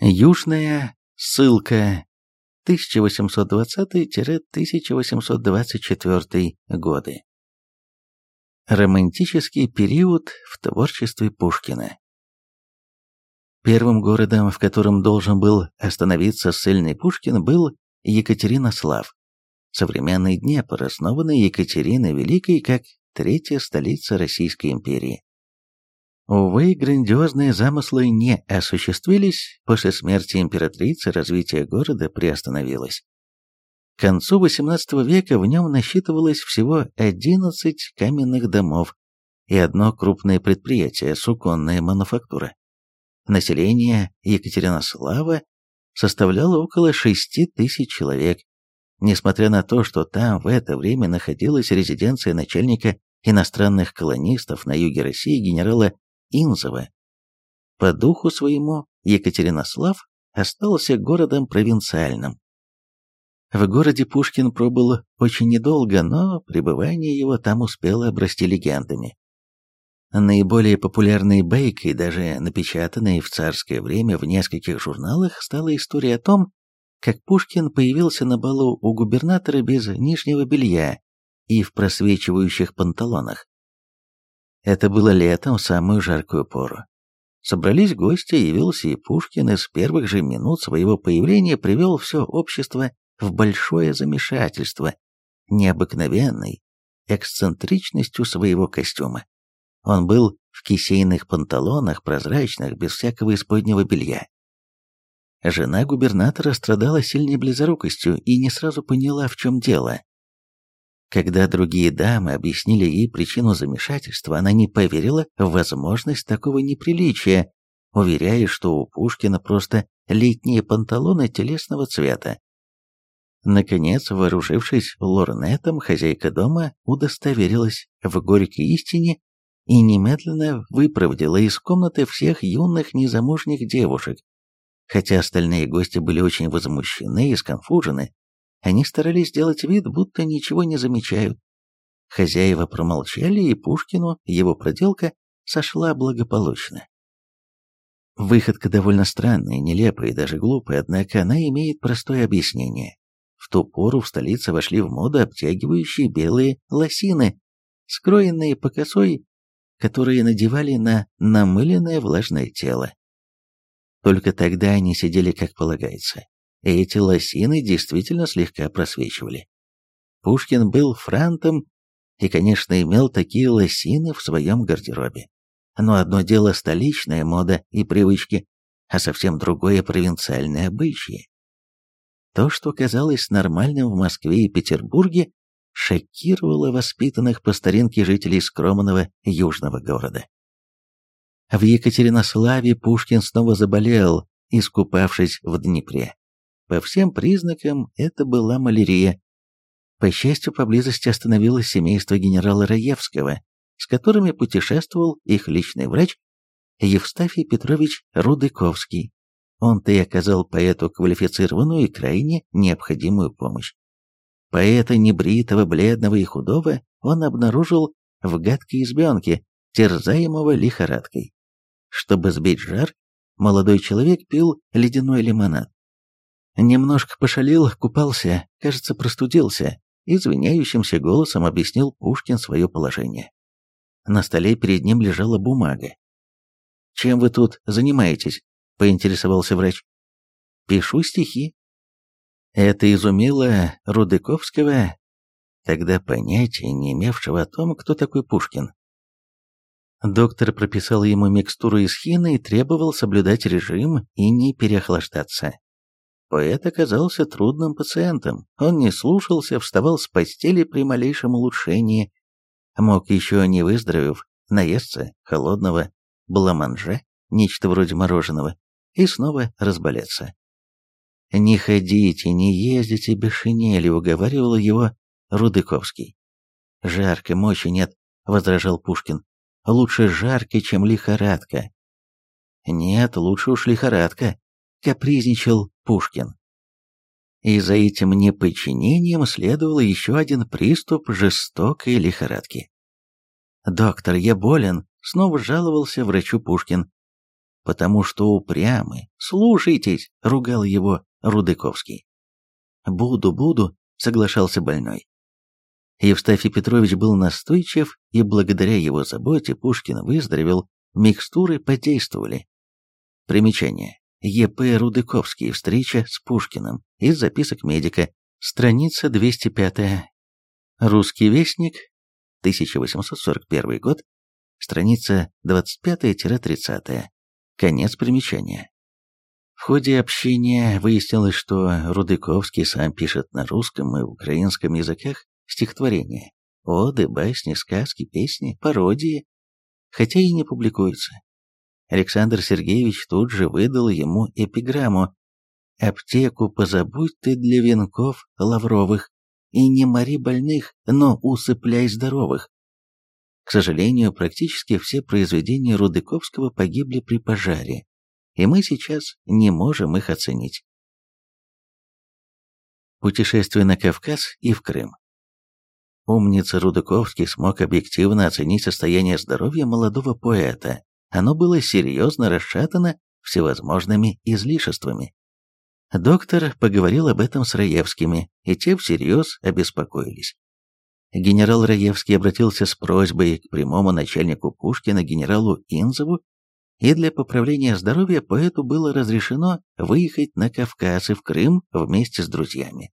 Южная ссылка 1820-1824 годы. Романтический период в творчестве Пушкина. Первым городом, в котором должен был остановиться ссыльный Пушкин, был Екатеринослав. Современный Днепр, основанный Екатериной Великой как третья столица Российской империи. Увы, грандиозные замыслы не осуществились, после смерти императрицы развитие города приостановилось. К концу XVIII века в нем насчитывалось всего 11 каменных домов и одно крупное предприятие – суконная мануфактура. Население Екатеринослава составляло около 6 тысяч человек, несмотря на то, что там в это время находилась резиденция начальника иностранных колонистов на юге России генерала Инзова. По духу своему Екатеринослав остался городом провинциальным. В городе Пушкин пробыл очень недолго, но пребывание его там успело обрасти легендами. Наиболее популярной бейкой, даже напечатанной в царское время в нескольких журналах, стала история о том, как Пушкин появился на балу у губернатора без нижнего белья и в просвечивающих панталонах. Это было летом, в самую жаркую пору. Собрались гости, явился и Пушкин, и с первых же минут своего появления привел все общество в большое замешательство, необыкновенной эксцентричностью своего костюма. Он был в кисейных панталонах, прозрачных, без всякого исподнего белья. Жена губернатора страдала сильной близорукостью и не сразу поняла, в чем дело. Когда другие дамы объяснили ей причину замешательства, она не поверила в возможность такого неприличия, уверяя, что у Пушкина просто летние панталоны телесного цвета. Наконец, вооружившись лорнетом, хозяйка дома удостоверилась в горькой истине и немедленно выпроводила из комнаты всех юных незамужних девушек. Хотя остальные гости были очень возмущены и сконфужены, они старались сделать вид, будто ничего не замечают. Хозяева промолчали, и Пушкину его проделка сошла благополучно. Выходка довольно странная, нелепая и даже глупая, однако она имеет простое объяснение. В ту пору в столице вошли в моду обтягивающие белые лосины, скроенные по косой, которые надевали на намыленное влажное тело. Только тогда они сидели как полагается, эти лосины действительно слегка просвечивали. Пушкин был франтом и, конечно, имел такие лосины в своем гардеробе. Но одно дело столичная мода и привычки, а совсем другое провинциальное обычаи. То, что казалось нормальным в Москве и Петербурге, шокировало воспитанных по старинке жителей скромного южного города. В Екатеринославе Пушкин снова заболел, искупавшись в Днепре. По всем признакам это была малярия. По счастью, поблизости остановилось семейство генерала Раевского, с которыми путешествовал их личный врач Евстафий Петрович Рудыковский. Он-то и оказал поэту квалифицированную и крайне необходимую помощь. Поэта небритого, бледного и худого он обнаружил в гадкой избенке, терзаемого лихорадкой. Чтобы сбить жар, молодой человек пил ледяной лимонад. Немножко пошалил, купался, кажется, простудился. Извиняющимся голосом объяснил Пушкин свое положение. На столе перед ним лежала бумага. «Чем вы тут занимаетесь?» — поинтересовался врач. «Пишу стихи». Это изумило Рудыковского, тогда понятия не имевшего о том, кто такой Пушкин. Доктор прописал ему микстуру из хины и требовал соблюдать режим и не переохлаждаться. Поэт оказался трудным пациентом. Он не слушался, вставал с постели при малейшем улучшении. Мог еще не выздоровев, наесться холодного бламанже, нечто вроде мороженого, и снова разболеться. «Не ходите, не ездите без шинели», — уговаривал его Рудыковский. «Жарко, мочи нет», — возражал Пушкин. «Лучше жарко, чем лихорадка». «Нет, лучше уж лихорадка», капризничал Пушкин. И за этим неподчинением следовал еще один приступ жестокой лихорадки. «Доктор, я болен», — снова жаловался врачу Пушкин. потому что упрямы. Слушайтесь, ругал его Рудыковский. Буду, буду, соглашался больной. Евстафий Петрович был настойчив, и благодаря его заботе Пушкин выздоровел, микстуры подействовали. Примечание. Е.П. Рудыковский. Встреча с Пушкиным. Из записок медика. Страница 205. Русский вестник. 1841 год. Страница 25-30. Конец примечания. В ходе общения выяснилось, что Рудыковский сам пишет на русском и украинском языках стихотворения, оды, басни, сказки, песни, пародии, хотя и не публикуются. Александр Сергеевич тут же выдал ему эпиграмму «Аптеку позабудь ты для венков лавровых, и не мори больных, но усыпляй здоровых». К сожалению, практически все произведения Рудыковского погибли при пожаре, и мы сейчас не можем их оценить. Путешествие на Кавказ и в Крым. Умница Рудыковский смог объективно оценить состояние здоровья молодого поэта. Оно было серьезно расшатано всевозможными излишествами. Доктор поговорил об этом с Раевскими, и те всерьез обеспокоились генерал Раевский обратился с просьбой к прямому начальнику Пушкина генералу Инзову, и для поправления здоровья поэту было разрешено выехать на Кавказ и в Крым вместе с друзьями.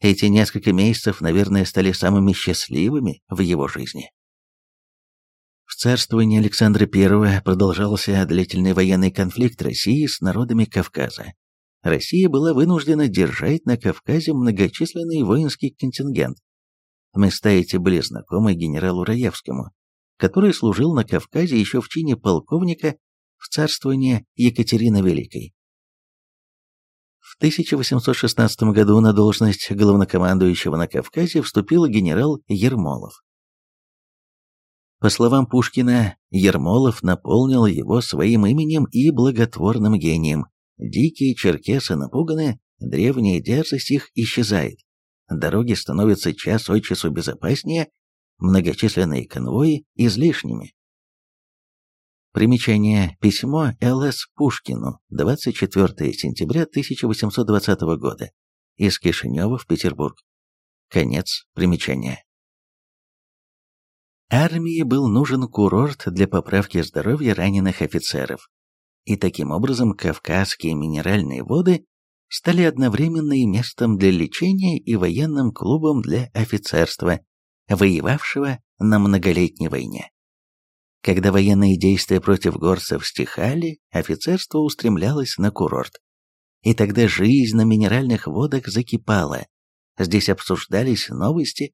Эти несколько месяцев, наверное, стали самыми счастливыми в его жизни. В царствовании Александра I продолжался длительный военный конфликт России с народами Кавказа. Россия была вынуждена держать на Кавказе многочисленный воинский контингент, Места эти были знакомы генералу Раевскому, который служил на Кавказе еще в чине полковника в царствовании Екатерины Великой. В 1816 году на должность главнокомандующего на Кавказе вступил генерал Ермолов. По словам Пушкина, Ермолов наполнил его своим именем и благотворным гением. Дикие черкесы напуганы, древняя дерзость их исчезает дороги становятся час от часу безопаснее, многочисленные конвои излишними. Примечание. Письмо Л.С. Пушкину. 24 сентября 1820 года. Из Кишинева в Петербург. Конец примечания. Армии был нужен курорт для поправки здоровья раненых офицеров. И таким образом Кавказские минеральные воды стали одновременно и местом для лечения и военным клубом для офицерства, воевавшего на многолетней войне. Когда военные действия против горцев стихали, офицерство устремлялось на курорт. И тогда жизнь на минеральных водах закипала. Здесь обсуждались новости,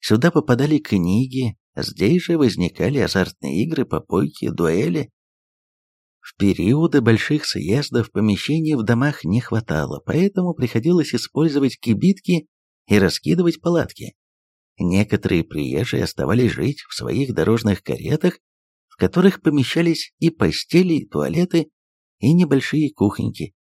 сюда попадали книги, здесь же возникали азартные игры, попойки, дуэли, в периоды больших съездов помещений в домах не хватало, поэтому приходилось использовать кибитки и раскидывать палатки. Некоторые приезжие оставались жить в своих дорожных каретах, в которых помещались и постели, и туалеты, и небольшие кухоньки.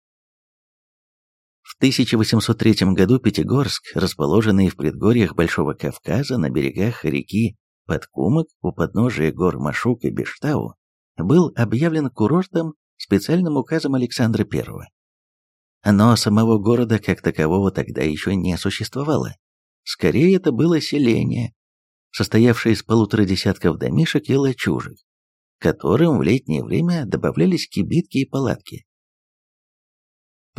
В 1803 году Пятигорск, расположенный в предгорьях Большого Кавказа на берегах реки Подкумок у подножия гор Машук и Бештау, был объявлен курортом специальным указом Александра I. Но самого города как такового тогда еще не существовало. Скорее, это было селение, состоявшее из полутора десятков домишек и лачужек, которым в летнее время добавлялись кибитки и палатки.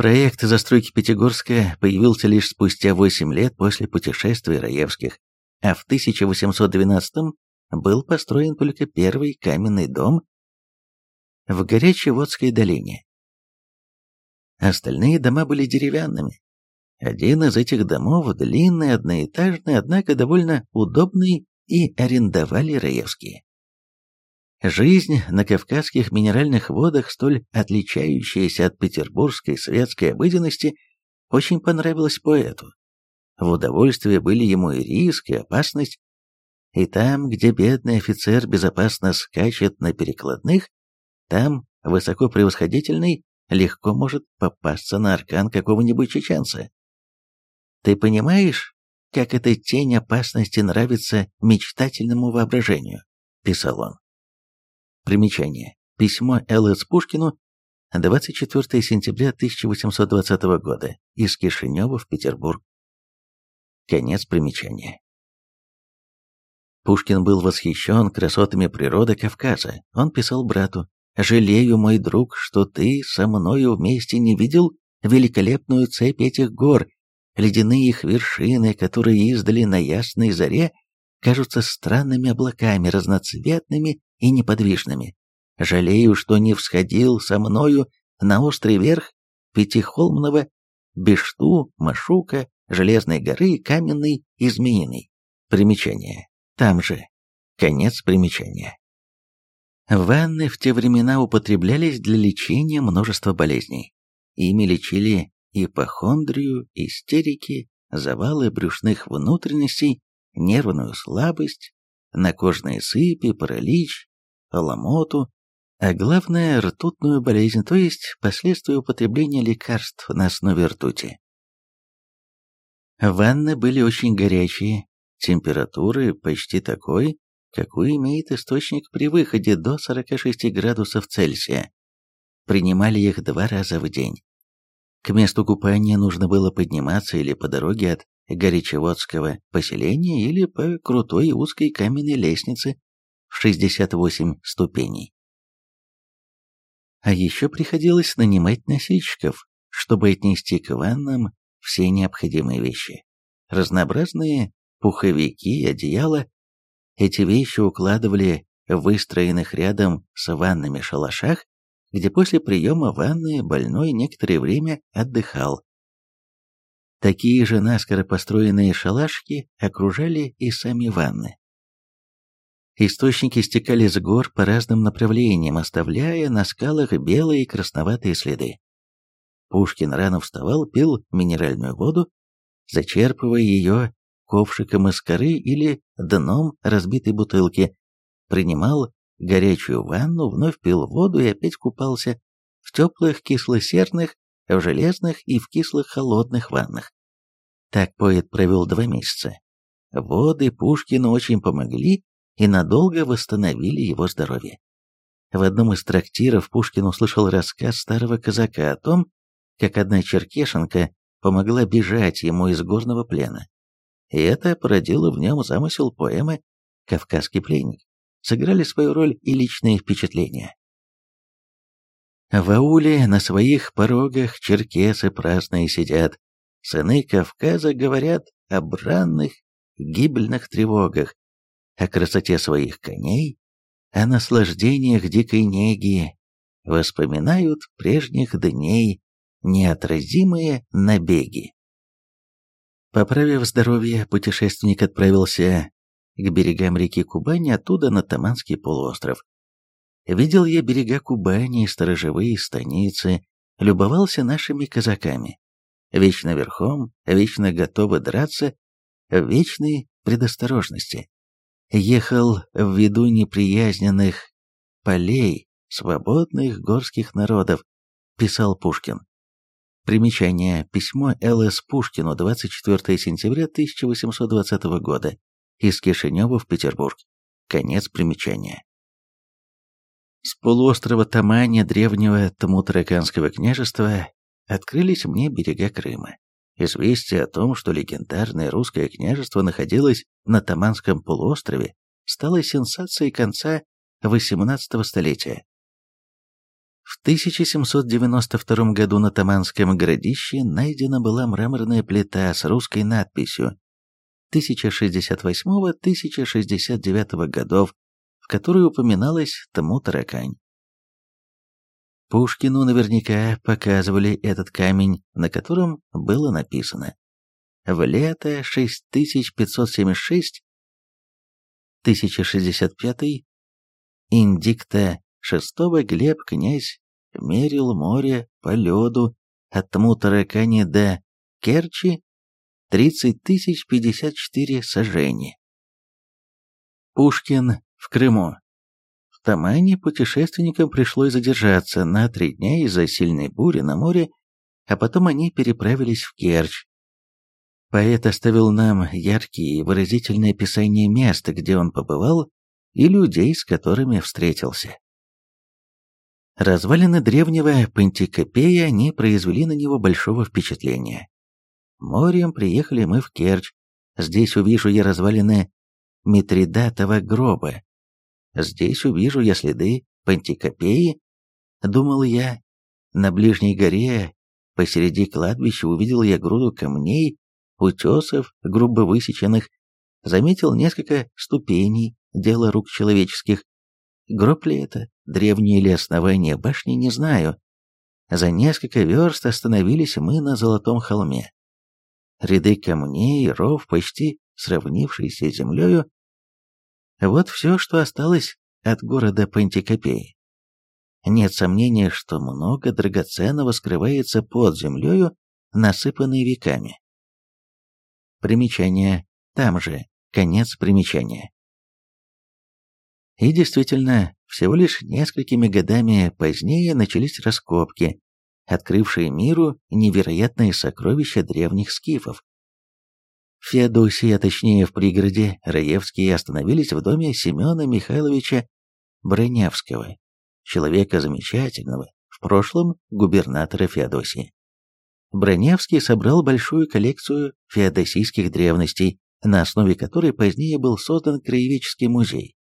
Проект застройки Пятигорска появился лишь спустя 8 лет после путешествий Раевских, а в 1812 был построен только первый каменный дом в Горячеводской долине. Остальные дома были деревянными. Один из этих домов, длинный, одноэтажный, однако довольно удобный, и арендовали Раевские. Жизнь на кавказских минеральных водах, столь отличающаяся от петербургской светской обыденности, очень понравилась поэту. В удовольствие были ему и риск, и опасность. И там, где бедный офицер безопасно скачет на перекладных, там высоко превосходительный легко может попасться на аркан какого-нибудь чеченца. Ты понимаешь, как эта тень опасности нравится мечтательному воображению, писал он. Примечание. Письмо Л.С. Пушкину 24 сентября 1820 года из Кишинева в Петербург. Конец примечания. Пушкин был восхищен красотами природы Кавказа. Он писал брату, «Жалею, мой друг, что ты со мною вместе не видел великолепную цепь этих гор, ледяные их вершины, которые издали на ясной заре, кажутся странными облаками, разноцветными и неподвижными. Жалею, что не всходил со мною на острый верх Пятихолмного, Бешту, Машука, Железной горы, Каменной и Змеиной. Примечание. Там же. Конец примечания. Ванны в те времена употреблялись для лечения множества болезней. Ими лечили ипохондрию, истерики, завалы брюшных внутренностей, нервную слабость, накожные сыпи, паралич, ломоту, а главное – ртутную болезнь, то есть последствия употребления лекарств на основе ртути. Ванны были очень горячие, температуры почти такой, какую имеет источник при выходе до 46 градусов Цельсия. Принимали их два раза в день. К месту купания нужно было подниматься или по дороге от Горячеводского поселения, или по крутой узкой каменной лестнице в 68 ступеней. А еще приходилось нанимать носильщиков, чтобы отнести к ваннам все необходимые вещи. Разнообразные пуховики, одеяла. Эти вещи укладывали в выстроенных рядом с ваннами шалашах, где после приема ванны больной некоторое время отдыхал. Такие же наскоро построенные шалашки окружали и сами ванны. Источники стекали с гор по разным направлениям, оставляя на скалах белые и красноватые следы. Пушкин рано вставал, пил минеральную воду, зачерпывая ее ковшиком из коры или дном разбитой бутылки, принимал горячую ванну, вновь пил воду и опять купался в теплых кисло-серных, в железных и в кислых холодных ваннах. Так поэт провел два месяца. Воды Пушкину очень помогли и надолго восстановили его здоровье. В одном из трактиров Пушкин услышал рассказ старого казака о том, как одна черкешенка помогла бежать ему из горного плена. И это породило в нем замысел поэмы «Кавказский пленник» сыграли свою роль и личные впечатления. В ауле на своих порогах черкесы праздные сидят, сыны Кавказа говорят о бранных, гибельных тревогах, о красоте своих коней, о наслаждениях дикой неги, воспоминают прежних дней неотразимые набеги. Поправив здоровье, путешественник отправился к берегам реки Кубани, оттуда на Таманский полуостров. Видел я берега Кубани, сторожевые станицы, любовался нашими казаками. Вечно верхом, вечно готовы драться, в вечной предосторожности. Ехал в виду неприязненных полей, свободных горских народов, писал Пушкин. Примечание. Письмо Л.С. Пушкину 24 сентября 1820 года из Кишинева в Петербург. Конец примечания. С полуострова Тамани древнего Тамутараканского княжества открылись мне берега Крыма. Известие о том, что легендарное русское княжество находилось на Таманском полуострове, стало сенсацией конца XVIII столетия. В 1792 году на Таманском городище найдена была мраморная плита с русской надписью 1068-1069 годов, которой упоминалась Тму-Таракань. Пушкину наверняка показывали этот камень, на котором было написано «В лето 6576 1065 Индикта шестого Глеб князь мерил море по лёду от Тму-Таракани до Керчи 30 тысяч 54 сажений. Пушкин в Крыму. В Тамане путешественникам пришлось задержаться на три дня из-за сильной бури на море, а потом они переправились в Керчь. Поэт оставил нам яркие и выразительные описания места, где он побывал, и людей, с которыми встретился. Развалины древнего Пантикопея не произвели на него большого впечатления. Морем приехали мы в Керчь. Здесь увижу я развалины Митридатова гроба. Здесь увижу я следы Пантикопеи. Думал я, на ближней горе посреди кладбища увидел я груду камней, утесов, грубо высеченных, заметил несколько ступеней, дело рук человеческих. Гроб ли это, древнее ли основание башни, не знаю. За несколько верст остановились мы на Золотом холме. Ряды камней, ров, почти сравнившийся с землею. Вот все, что осталось от города Пантикопеи. Нет сомнения, что много драгоценного скрывается под землею, насыпанной веками. Примечание. Там же. Конец примечания. И действительно, всего лишь несколькими годами позднее начались раскопки, открывшие миру невероятные сокровища древних скифов. Феодосии, а точнее в пригороде, Раевские остановились в доме Семена Михайловича Бронявского, человека замечательного, в прошлом губернатора Феодосии. Бронявский собрал большую коллекцию феодосийских древностей, на основе которой позднее был создан краеведческий музей.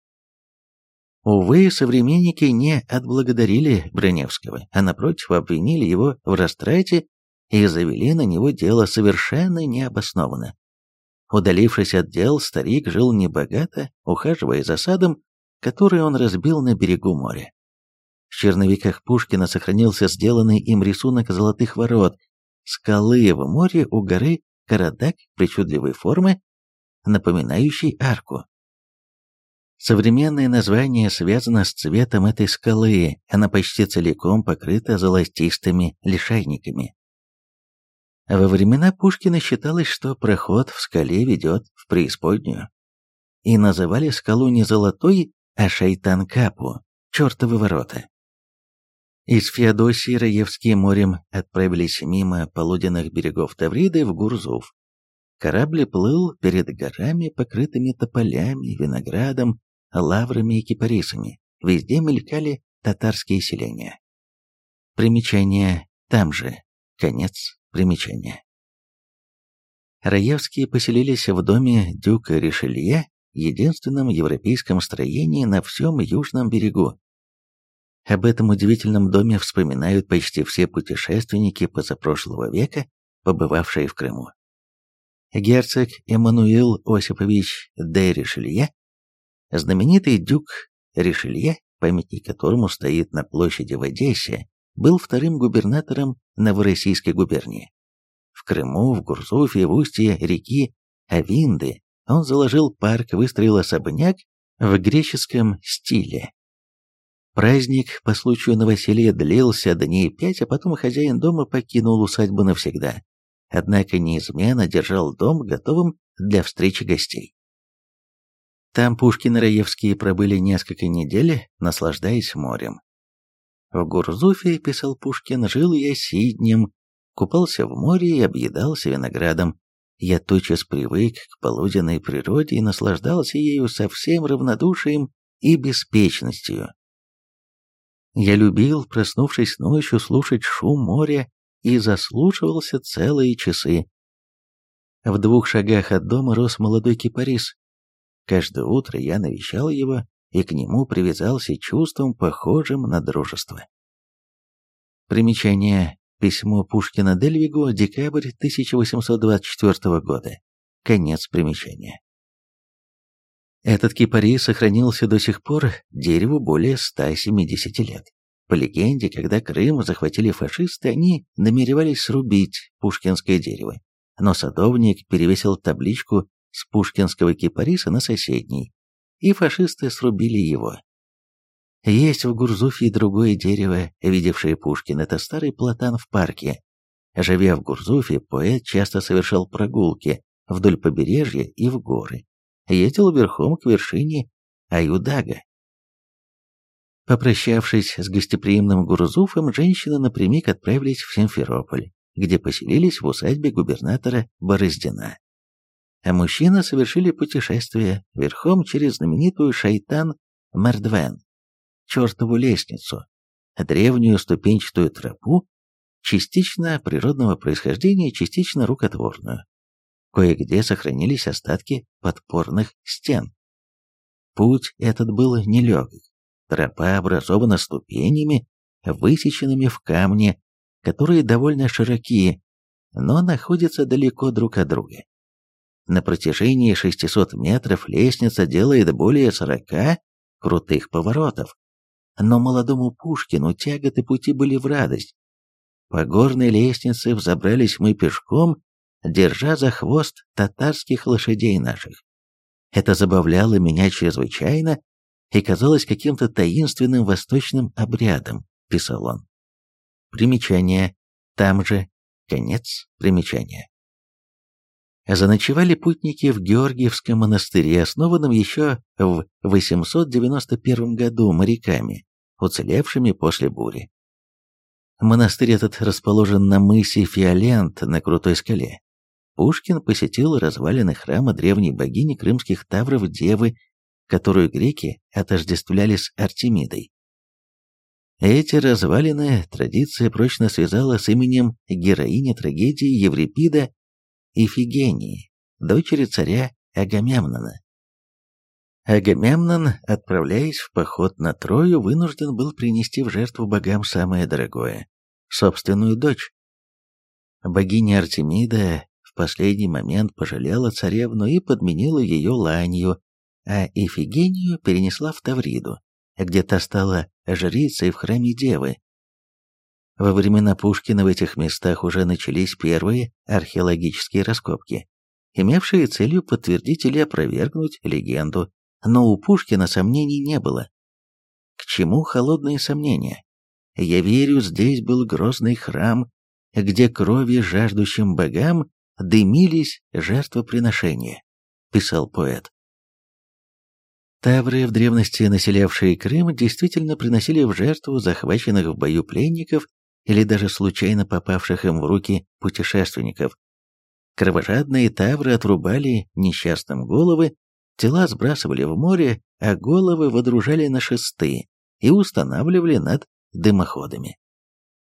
Увы, современники не отблагодарили Броневского, а напротив обвинили его в растрате и завели на него дело совершенно необоснованно. Удалившись от дел, старик жил небогато, ухаживая за садом, который он разбил на берегу моря. В черновиках Пушкина сохранился сделанный им рисунок золотых ворот, скалы в море у горы Карадак причудливой формы, напоминающей арку. Современное название связано с цветом этой скалы, она почти целиком покрыта золотистыми лишайниками. Во времена Пушкина считалось, что проход в скале ведет в преисподнюю. И называли скалу не золотой, а шайтан-капу, чертовы ворота. Из Феодосии Раевские морем отправились мимо полуденных берегов Тавриды в Гурзуф. Корабль плыл перед горами, покрытыми тополями, виноградом, лаврами и кипарисами. Везде мелькали татарские селения. Примечание там же. Конец примечания. Раевские поселились в доме дюка Ришелье, единственном европейском строении на всем южном берегу. Об этом удивительном доме вспоминают почти все путешественники позапрошлого века, побывавшие в Крыму. Герцог Эммануил Осипович де Ришелье Знаменитый дюк Ришелье, памятник которому стоит на площади в Одессе, был вторым губернатором Новороссийской губернии. В Крыму, в Гурзуфе, в устье реки Авинды он заложил парк, выстроил особняк в греческом стиле. Праздник по случаю новоселья длился дней пять, а потом хозяин дома покинул усадьбу навсегда. Однако неизменно держал дом готовым для встречи гостей. Там Пушкин и Раевские пробыли несколько недель, наслаждаясь морем. В Гурзуфе, писал Пушкин, жил я сиднем, купался в море и объедался виноградом. Я тотчас привык к полуденной природе и наслаждался ею со всем равнодушием и беспечностью. Я любил, проснувшись ночью, слушать шум моря и заслушивался целые часы. В двух шагах от дома рос молодой кипарис, Каждое утро я навещал его и к нему привязался чувством, похожим на дружество. Примечание. Письмо Пушкина Дельвигу, декабрь 1824 года. Конец примечания. Этот кипарий сохранился до сих пор, дереву более 170 лет. По легенде, когда Крым захватили фашисты, они намеревались срубить пушкинское дерево, но садовник перевесил табличку с пушкинского кипариса на соседний, и фашисты срубили его. Есть в Гурзуфе и другое дерево, видевшее Пушкин, это старый платан в парке. Живя в Гурзуфе, поэт часто совершал прогулки вдоль побережья и в горы. Ездил верхом к вершине Аюдага. Попрощавшись с гостеприимным Гурзуфом, женщины напрямик отправились в Симферополь, где поселились в усадьбе губернатора Бороздина мужчины совершили путешествие верхом через знаменитую шайтан Мэрдвен, чертову лестницу, древнюю ступенчатую тропу, частично природного происхождения, частично рукотворную. Кое-где сохранились остатки подпорных стен. Путь этот был нелегок. Тропа образована ступенями, высеченными в камне, которые довольно широкие, но находятся далеко друг от друга. На протяжении 600 метров лестница делает более 40 крутых поворотов. Но молодому Пушкину тяготы пути были в радость. По горной лестнице взобрались мы пешком, держа за хвост татарских лошадей наших. Это забавляло меня чрезвычайно и казалось каким-то таинственным восточным обрядом, писал он. Примечание. Там же конец примечания. Заночевали путники в Георгиевском монастыре, основанном еще в 891 году моряками, уцелевшими после бури. Монастырь этот расположен на мысе Фиолент на крутой скале. Пушкин посетил развалины храма древней богини крымских тавров Девы, которую греки отождествляли с Артемидой. Эти развалины традиция прочно связала с именем героини трагедии Еврипида Ифигении, дочери царя Агамемнона. Агамемнон, отправляясь в поход на Трою, вынужден был принести в жертву богам самое дорогое – собственную дочь. Богиня Артемида в последний момент пожалела царевну и подменила ее ланью, а Ифигению перенесла в Тавриду, где та стала жрицей в храме Девы. Во времена Пушкина в этих местах уже начались первые археологические раскопки, имевшие целью подтвердить или опровергнуть легенду, но у Пушкина сомнений не было. К чему холодные сомнения? Я верю, здесь был грозный храм, где крови жаждущим богам дымились жертвоприношения, писал поэт. Тавры, в древности населявшие Крым, действительно приносили в жертву захваченных в бою пленников или даже случайно попавших им в руки путешественников. Кровожадные тавры отрубали несчастным головы, тела сбрасывали в море, а головы водружали на шесты и устанавливали над дымоходами.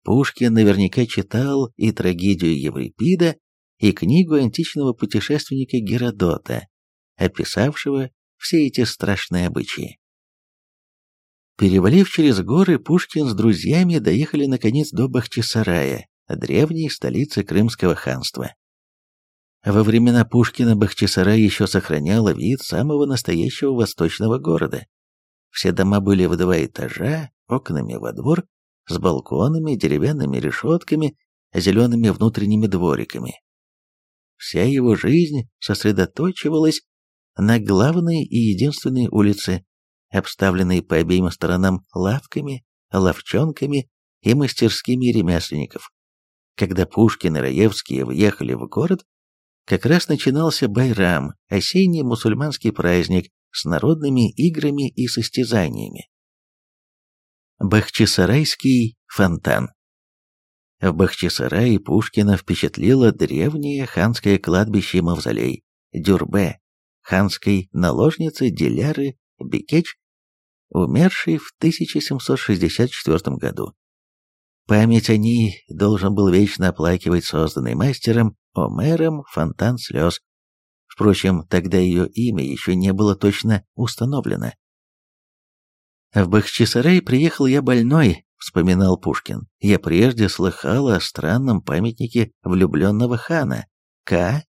Пушкин наверняка читал и трагедию Еврипида, и книгу античного путешественника Геродота, описавшего все эти страшные обычаи. Перевалив через горы, Пушкин с друзьями доехали наконец до Бахчисарая, древней столицы Крымского ханства. Во времена Пушкина Бахчисарай еще сохраняла вид самого настоящего восточного города. Все дома были в два этажа, окнами во двор, с балконами, деревянными решетками, зелеными внутренними двориками. Вся его жизнь сосредоточивалась на главной и единственной улице, обставленной по обеим сторонам лавками, ловчонками и мастерскими ремесленников. Когда Пушкин и Раевские въехали в город, как раз начинался Байрам, осенний мусульманский праздник с народными играми и состязаниями. Бахчисарайский фонтан В Бахчисарае Пушкина впечатлило древнее ханское кладбище-мавзолей Дюрбе, ханской наложницы Диляры Бекеч, умершей в 1764 году. Память о ней должен был вечно оплакивать созданный мастером Омером фонтан слез. Впрочем, тогда ее имя еще не было точно установлено. «В Бахчисарай приехал я больной», — вспоминал Пушкин. «Я прежде слыхал о странном памятнике влюбленного хана. К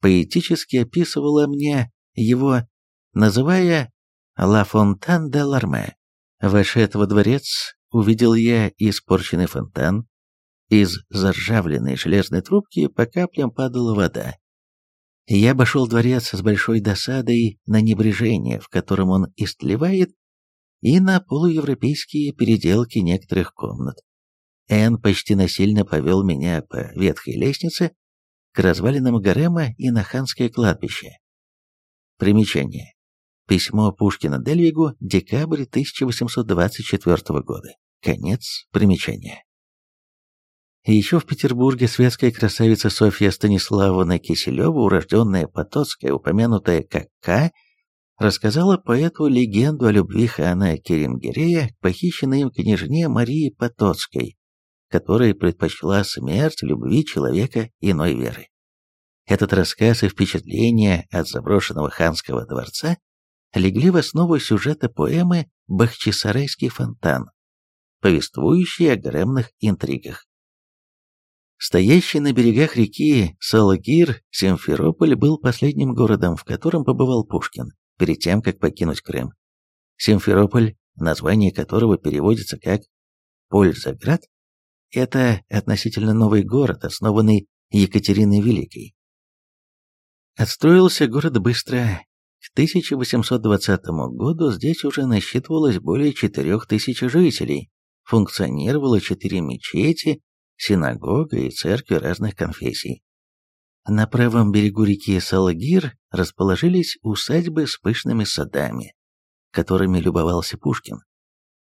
поэтически описывала мне его, называя «Ла Фонтан де Ларме». Вошед во дворец, увидел я испорченный фонтан, из заржавленной железной трубки по каплям падала вода. Я обошел дворец с большой досадой на небрежение, в котором он истлевает, и на полуевропейские переделки некоторых комнат. Эн почти насильно повел меня по ветхой лестнице к развалинам гарема и на ханское кладбище. Примечание. Письмо Пушкина Дельвигу, декабрь 1824 года. Конец примечания. Еще в Петербурге светская красавица Софья Станиславовна Киселева, урожденная Потоцкая, упомянутая как К, рассказала поэту легенду о любви хана Керимгерея к похищенной им княжне Марии Потоцкой, которая предпочла смерть любви человека иной веры. Этот рассказ и впечатления от заброшенного ханского дворца легли в основу сюжета поэмы «Бахчисарайский фонтан», повествующей о гаремных интригах. Стоящий на берегах реки Салагир, Симферополь был последним городом, в котором побывал Пушкин, перед тем, как покинуть Крым. Симферополь, название которого переводится как «Пользаград», это относительно новый город, основанный Екатериной Великой. Отстроился город быстро. К 1820 году здесь уже насчитывалось более 4000 жителей, функционировало четыре мечети, синагога и церкви разных конфессий. На правом берегу реки Салагир расположились усадьбы с пышными садами, которыми любовался Пушкин.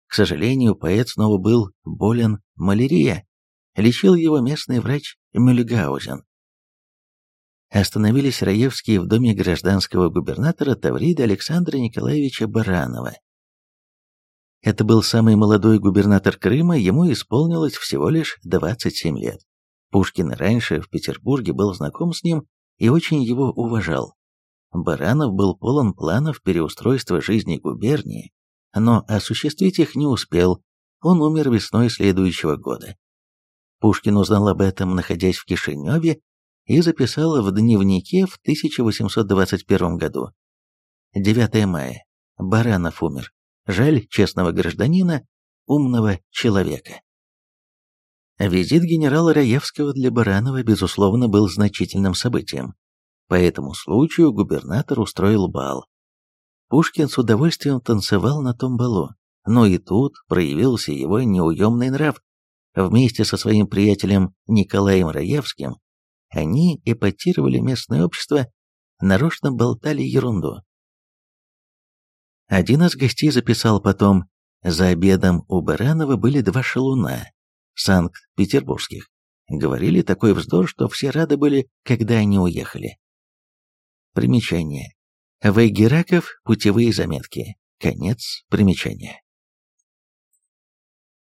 К сожалению, поэт снова был болен малярия, лечил его местный врач Мюльгаузен. Остановились Раевские в доме гражданского губернатора Таврида Александра Николаевича Баранова. Это был самый молодой губернатор Крыма, ему исполнилось всего лишь 27 лет. Пушкин раньше в Петербурге был знаком с ним и очень его уважал. Баранов был полон планов переустройства жизни губернии, но осуществить их не успел, он умер весной следующего года. Пушкин узнал об этом, находясь в Кишиневе, и записал в дневнике в 1821 году. 9 мая. Баранов умер. Жаль честного гражданина, умного человека. Визит генерала Раевского для Баранова, безусловно, был значительным событием. По этому случаю губернатор устроил бал. Пушкин с удовольствием танцевал на том балу, но и тут проявился его неуемный нрав. Вместе со своим приятелем Николаем Раевским они эпатировали местное общество, нарочно болтали ерунду. Один из гостей записал потом, за обедом у Баранова были два шалуна, санкт-петербургских. Говорили такой вздор, что все рады были, когда они уехали. Примечание. В. Гераков. Путевые заметки. Конец примечания.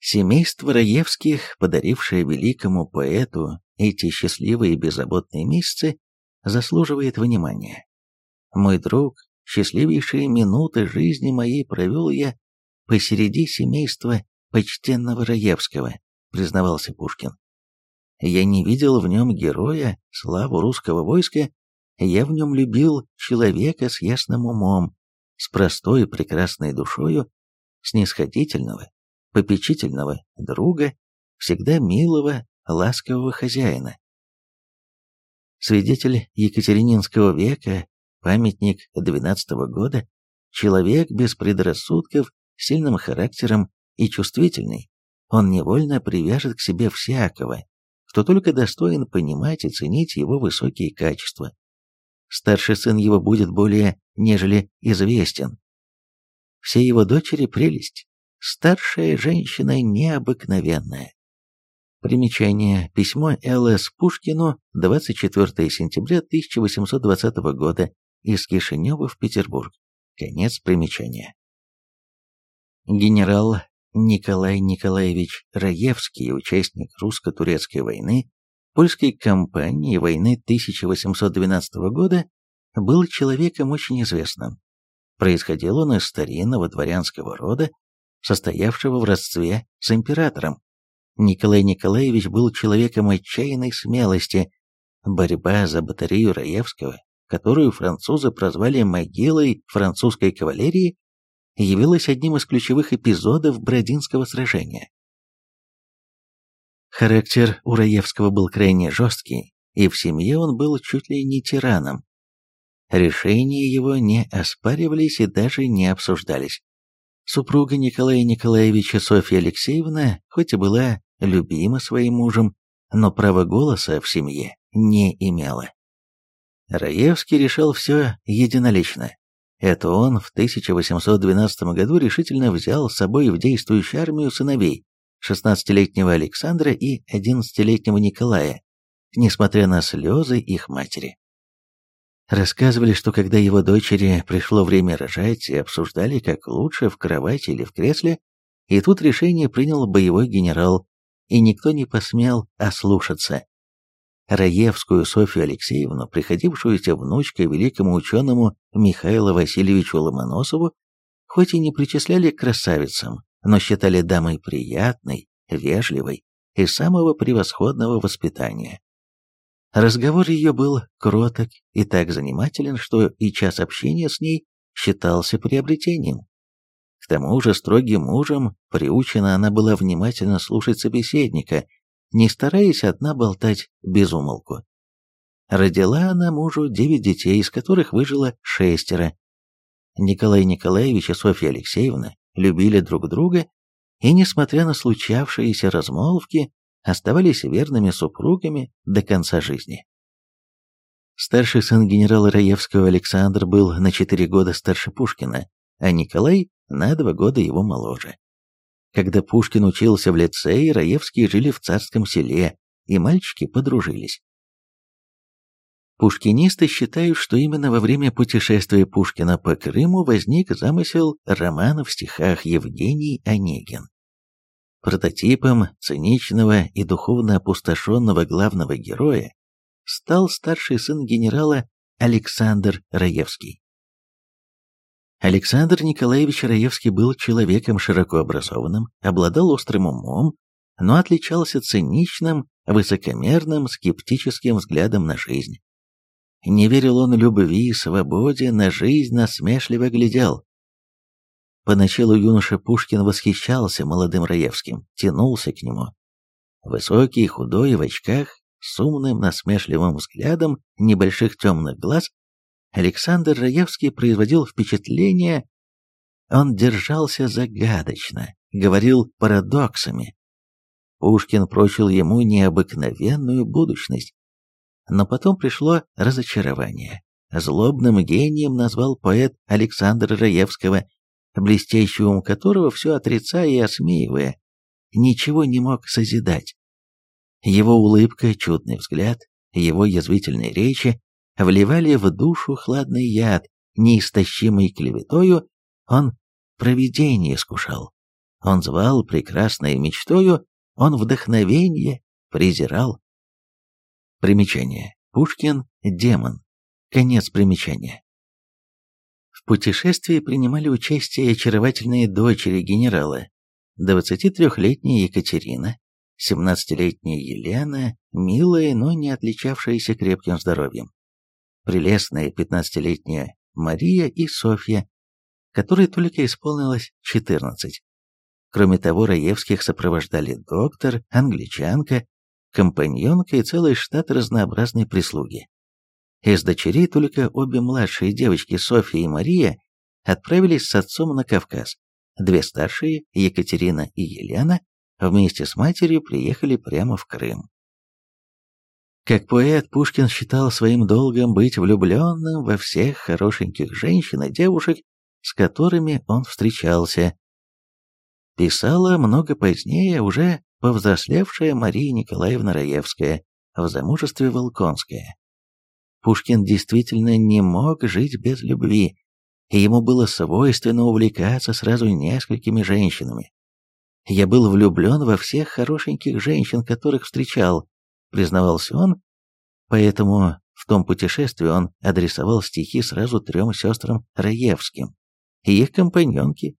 Семейство Раевских, подарившее великому поэту эти счастливые и беззаботные месяцы, заслуживает внимания. Мой друг, счастливейшие минуты жизни моей провел я посреди семейства почтенного Раевского, признавался Пушкин. Я не видел в нем героя, славу русского войска, я в нем любил человека с ясным умом, с простой прекрасной душою, снисходительного, попечительного друга, всегда милого, ласкового хозяина. Свидетель Екатерининского века, памятник XII года, человек без предрассудков, сильным характером и чувствительный, он невольно привяжет к себе всякого, кто только достоин понимать и ценить его высокие качества. Старший сын его будет более, нежели известен. Все его дочери прелесть, старшая женщина необыкновенная. Примечание. Письмо Л.С. Пушкину 24 сентября 1820 года из Кишинева в Петербург. Конец примечания. Генерал Николай Николаевич Раевский, участник русско-турецкой войны, польской кампании войны 1812 года, был человеком очень известным. Происходил он из старинного дворянского рода, состоявшего в родстве с императором. Николай Николаевич был человеком отчаянной смелости. Борьба за батарею Раевского, которую французы прозвали «могилой французской кавалерии», явилась одним из ключевых эпизодов Бродинского сражения. Характер у Раевского был крайне жесткий, и в семье он был чуть ли не тираном. Решения его не оспаривались и даже не обсуждались. Супруга Николая Николаевича Софья Алексеевна, хоть и была любима своим мужем, но права голоса в семье не имела. Раевский решал все единолично. Это он в 1812 году решительно взял с собой в действующую армию сыновей, 16-летнего Александра и 11-летнего Николая, несмотря на слезы их матери. Рассказывали, что когда его дочери пришло время рожать, и обсуждали, как лучше, в кровати или в кресле, и тут решение принял боевой генерал, и никто не посмел ослушаться. Раевскую Софью Алексеевну, приходившуюся внучкой великому ученому Михаилу Васильевичу Ломоносову, хоть и не причисляли к красавицам, но считали дамой приятной, вежливой и самого превосходного воспитания. Разговор ее был кроток и так занимателен, что и час общения с ней считался приобретением. К тому же строгим мужем приучена она была внимательно слушать собеседника, не стараясь одна болтать без умолку. Родила она мужу девять детей, из которых выжило шестеро. Николай Николаевич и Софья Алексеевна любили друг друга и, несмотря на случавшиеся размолвки, оставались верными супругами до конца жизни. Старший сын генерала Раевского Александр был на четыре года старше Пушкина, а Николай на два года его моложе. Когда Пушкин учился в лицее, Раевские жили в царском селе, и мальчики подружились. Пушкинисты считают, что именно во время путешествия Пушкина по Крыму возник замысел романа в стихах Евгений Онегин. Прототипом циничного и духовно опустошенного главного героя стал старший сын генерала Александр Раевский. Александр Николаевич Раевский был человеком широко образованным, обладал острым умом, но отличался циничным, высокомерным, скептическим взглядом на жизнь. Не верил он любви и свободе, на жизнь насмешливо глядел. Поначалу юноша Пушкин восхищался молодым Раевским, тянулся к нему. Высокий, худой, в очках, с умным, насмешливым взглядом небольших темных глаз, Александр Раевский производил впечатление, он держался загадочно, говорил парадоксами. Пушкин прочил ему необыкновенную будущность. Но потом пришло разочарование. Злобным гением назвал поэт Александра Раевского, блестящий ум которого, все отрицая и осмеивая, ничего не мог созидать. Его улыбка, чудный взгляд, его язвительные речи вливали в душу хладный яд, неистощимый клеветою, он провидение искушал. Он звал прекрасной мечтою, он вдохновение презирал. Примечание. Пушкин – демон. Конец примечания. В путешествии принимали участие очаровательные дочери генерала, 23-летняя Екатерина, 17-летняя Елена, милая, но не отличавшаяся крепким здоровьем, прелестная 15-летняя Мария и Софья, которой только исполнилось 14. Кроме того, Раевских сопровождали доктор, англичанка, компаньонка и целый штат разнообразной прислуги. Из дочерей только обе младшие девочки Софья и Мария отправились с отцом на Кавказ. Две старшие, Екатерина и Елена, вместе с матерью приехали прямо в Крым. Как поэт, Пушкин считал своим долгом быть влюбленным во всех хорошеньких женщин и девушек, с которыми он встречался. Писала много позднее уже повзрослевшая Мария Николаевна Раевская в замужестве Волконская. Пушкин действительно не мог жить без любви, и ему было свойственно увлекаться сразу несколькими женщинами. «Я был влюблен во всех хорошеньких женщин, которых встречал», признавался он, поэтому в том путешествии он адресовал стихи сразу трем сестрам Раевским и их компаньонке,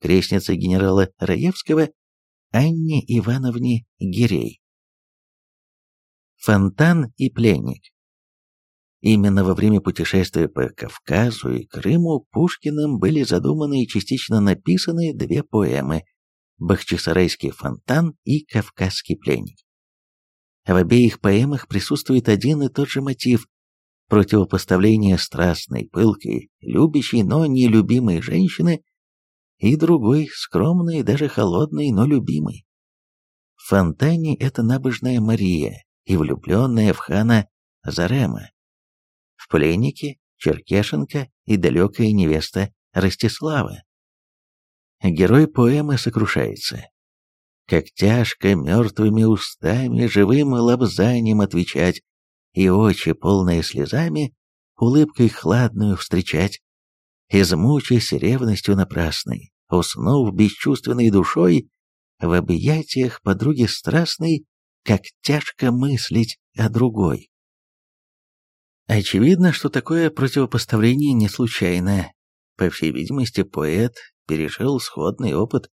крестнице генерала Раевского Анне Ивановне Гирей. Фонтан и пленник Именно во время путешествия по Кавказу и Крыму Пушкиным были задуманы и частично написаны две поэмы «Бахчисарайский фонтан» и «Кавказский пленник». В обеих поэмах присутствует один и тот же мотив – противопоставление страстной, пылкой, любящей, но нелюбимой женщины и другой, скромной, даже холодной, но любимой. В фонтане это набожная Мария и влюбленная в хана Зарема, в пленнике Черкешенко и далекая невеста Ростислава. Герой поэмы сокрушается. Как тяжко мертвыми устами живым лобзанием отвечать, и очи, полные слезами, улыбкой хладную встречать. Измучаясь ревностью напрасной, уснув бесчувственной душой, в объятиях подруги страстной, как тяжко мыслить о другой. Очевидно, что такое противопоставление не случайно. По всей видимости, поэт пережил сходный опыт,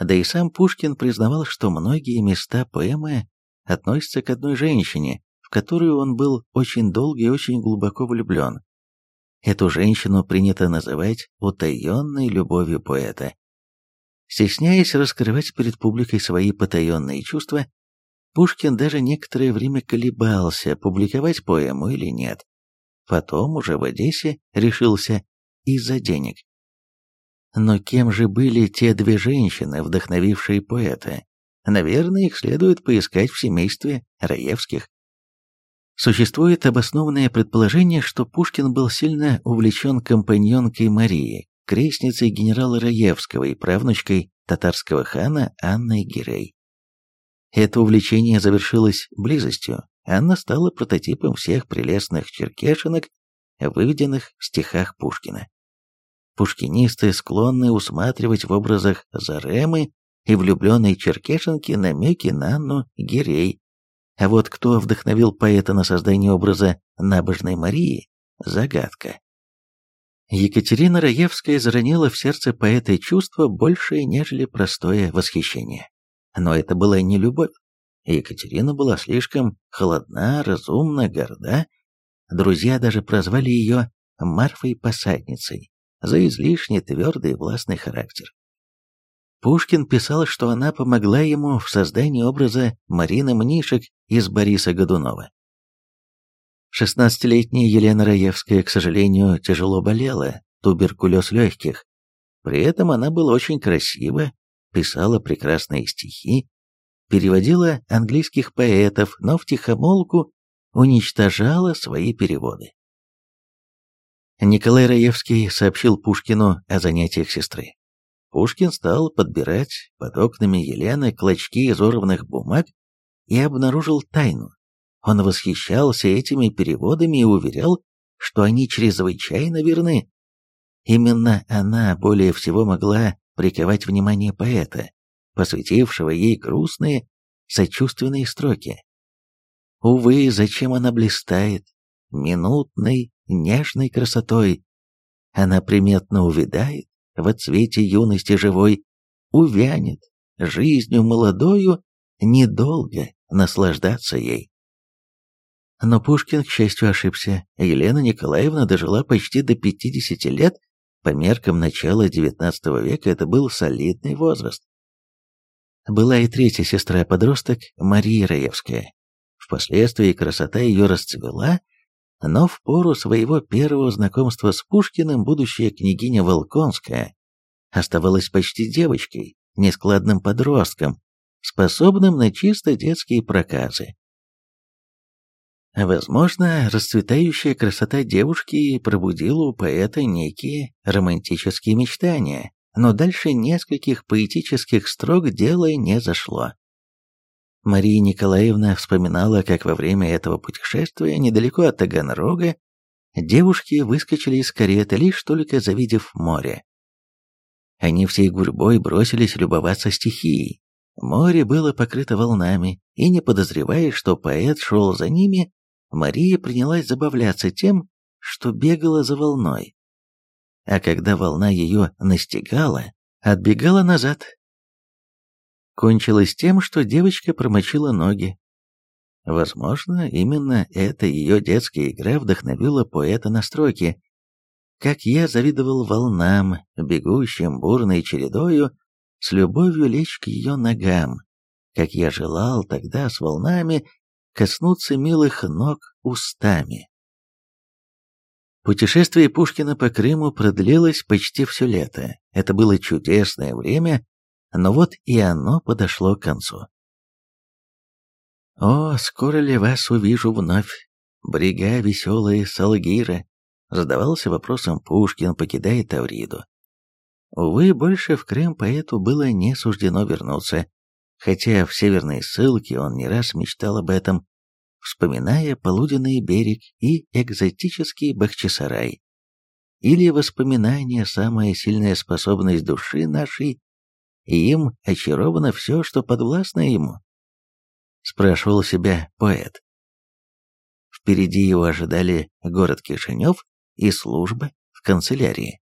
да и сам Пушкин признавал, что многие места поэмы относятся к одной женщине, в которую он был очень долго и очень глубоко влюблен. Эту женщину принято называть утаенной любовью поэта. Стесняясь раскрывать перед публикой свои потаенные чувства, Пушкин даже некоторое время колебался, публиковать поэму или нет. Потом уже в Одессе решился из-за денег. Но кем же были те две женщины, вдохновившие поэта? Наверное, их следует поискать в семействе Раевских. Существует обоснованное предположение, что Пушкин был сильно увлечен компаньонкой Марии, крестницей генерала Раевского и правнучкой татарского хана Анной Гирей. Это увлечение завершилось близостью. Анна стала прототипом всех прелестных черкешинок, выведенных в стихах Пушкина. Пушкинисты склонны усматривать в образах Заремы и влюбленной черкешенки намеки на Анну Гирей, а вот кто вдохновил поэта на создание образа набожной Марии – загадка. Екатерина Раевская заронила в сердце поэта чувство большее, нежели простое восхищение. Но это была не любовь. Екатерина была слишком холодна, разумна, горда. Друзья даже прозвали ее Марфой-посадницей за излишне твердый и властный характер. Пушкин писал, что она помогла ему в создании образа Марины Мнишек из Бориса Годунова. Шестнадцатилетняя Елена Раевская, к сожалению, тяжело болела, туберкулез легких. При этом она была очень красива, писала прекрасные стихи, переводила английских поэтов, но втихомолку уничтожала свои переводы. Николай Раевский сообщил Пушкину о занятиях сестры. Пушкин стал подбирать под окнами Елены клочки изорванных бумаг и обнаружил тайну. Он восхищался этими переводами и уверял, что они чрезвычайно верны. Именно она более всего могла приковать внимание поэта, посвятившего ей грустные, сочувственные строки. Увы, зачем она блистает, минутной, нежной красотой? Она приметно увядает, в цвете юности живой, увянет, жизнью молодою, недолго наслаждаться ей. Но Пушкин, к счастью, ошибся. Елена Николаевна дожила почти до 50 лет, по меркам начала XIX века это был солидный возраст. Была и третья сестра-подросток Мария Раевская. Впоследствии красота ее расцвела, но в пору своего первого знакомства с Пушкиным будущая княгиня Волконская оставалась почти девочкой, нескладным подростком, способным на чисто детские проказы. Возможно, расцветающая красота девушки пробудила у поэта некие романтические мечтания, но дальше нескольких поэтических строк дело не зашло. Мария Николаевна вспоминала, как во время этого путешествия недалеко от Таганрога девушки выскочили из кареты, лишь только завидев море. Они всей гурьбой бросились любоваться стихией. Море было покрыто волнами, и не подозревая, что поэт шел за ними, Мария принялась забавляться тем, что бегала за волной. А когда волна ее настигала, отбегала назад, кончилось тем, что девочка промочила ноги. Возможно, именно эта ее детская игра вдохновила поэта на строки «Как я завидовал волнам, бегущим бурной чередою, с любовью лечь к ее ногам, как я желал тогда с волнами коснуться милых ног устами». Путешествие Пушкина по Крыму продлилось почти все лето. Это было чудесное время, но вот и оно подошло к концу. «О, скоро ли вас увижу вновь, брега веселые Салгира?» задавался вопросом Пушкин, покидая Тавриду. Увы, больше в Крым поэту было не суждено вернуться, хотя в северной ссылке он не раз мечтал об этом. Вспоминая полуденный берег и экзотический Бахчисарай. Или воспоминание – самая сильная способность души нашей, и им очаровано все, что подвластно ему? Спрашивал себя поэт. Впереди его ожидали город Кишинев и служба в канцелярии.